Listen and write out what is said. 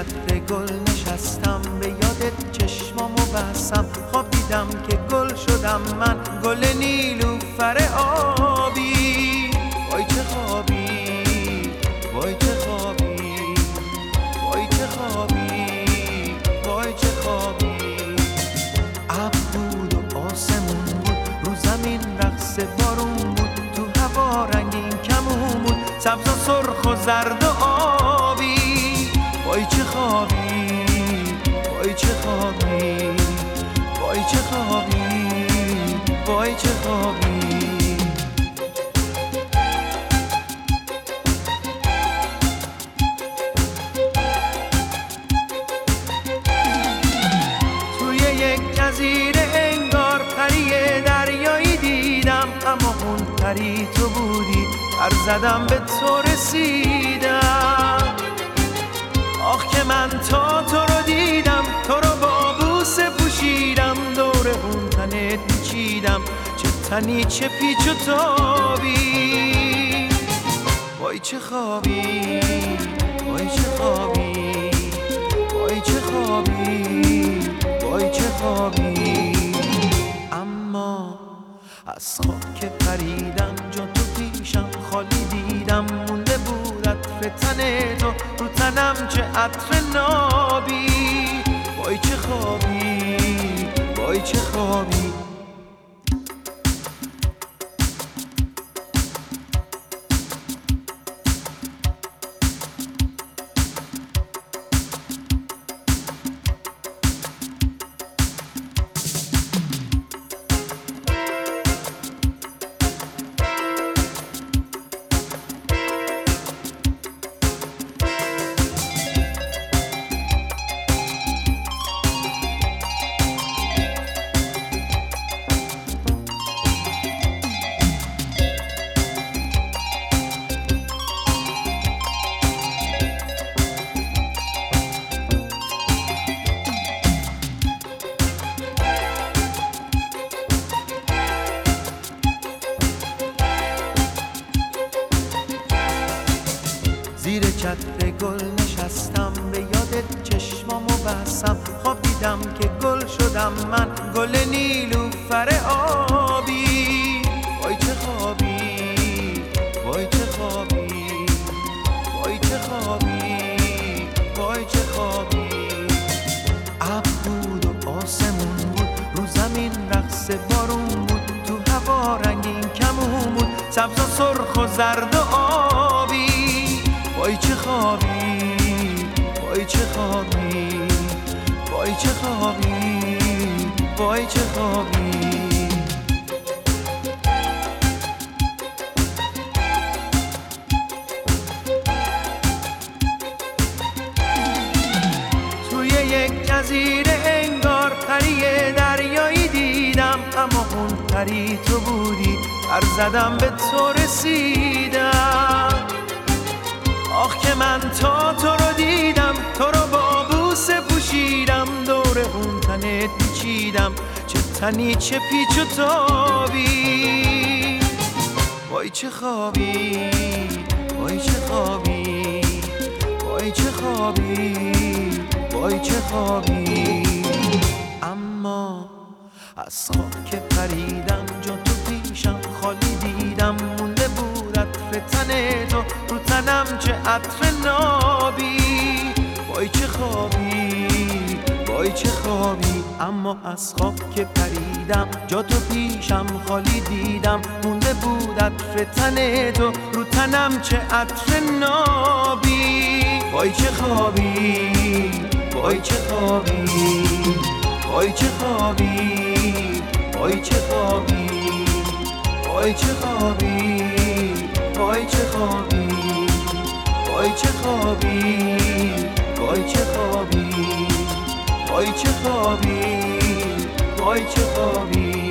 چتر گل نشستم به یادت چشمامو بستم خواب دیدم که گل شدم من گل نیلوفر آبی. وای چه خوابی وای چه خوابی وای چه خوابی وای چه خوابی. ابر بود و آسمون بود رو زمین رقص بارون بود. تو هوا رنگین کمون بود سبز و سرخ و زرد و آبی وای چه خوابی وای چه خوابی وای چه خوابی وای چه خوابی. توی یک جزیره انگار پری دریایی دیدم اما اون پری تو بودی. زدم به تو رسیدم تنی چه پیچ و تابی؟ وای چه خوابی وای چه خوابی وای چه خوابی وای چه خوابی. اما از که پریدم جا تو پیشم خالی دیدم مونده بود عطر تن تو رو تنم چه عطر نابی؟ وای چه خوابی وای چه خوابی. چتر گل نشستم به یادت چشمامو بستم خواب دیدم که گل شدم من. گل نیلوفر آبی وای چه خوابی وای چه خوابی وای چه خوابی وای چه خوابی. ابر بود و آسمون بود رو زمین رقص بارون بود. تو هوا رنگین کمون بود سبز و سرخ و زرد و آبی وای چه خوابی وای چه خوابی وای چه خوابی وای چه خوابی. توی یک جزیره انگار پری دریایی دیدم اما اون پری تو بودی. پر زدم به تو رسیدم من تا تو رو دیدم تو رو با بوسه پوشیدم دور اون تنت پیچیدم چه تنی چه پیچ و تابی. وای چه خوابی وای چه خوابی وای چه خوابی وای چه خوابی. اما از خواب که پریدم جا تو پیشم خالی دیدم مونده بود تن تو رو تنم چه عطر نابی؟ وای چه خوابی وای چه خوابی. اما از خواب که پریدم جا تو پیشم خالی دیدم. مونده بود عطر تن تو رو تنم چه عطر نابی؟ وای چه خوابی وای چه خوابی وای چه خوابی وای چه خوابی وای چه خوابی وای چه خوابی. وای چه خوابی وای چه خوابی وای چه خوابی وای چه خوابی.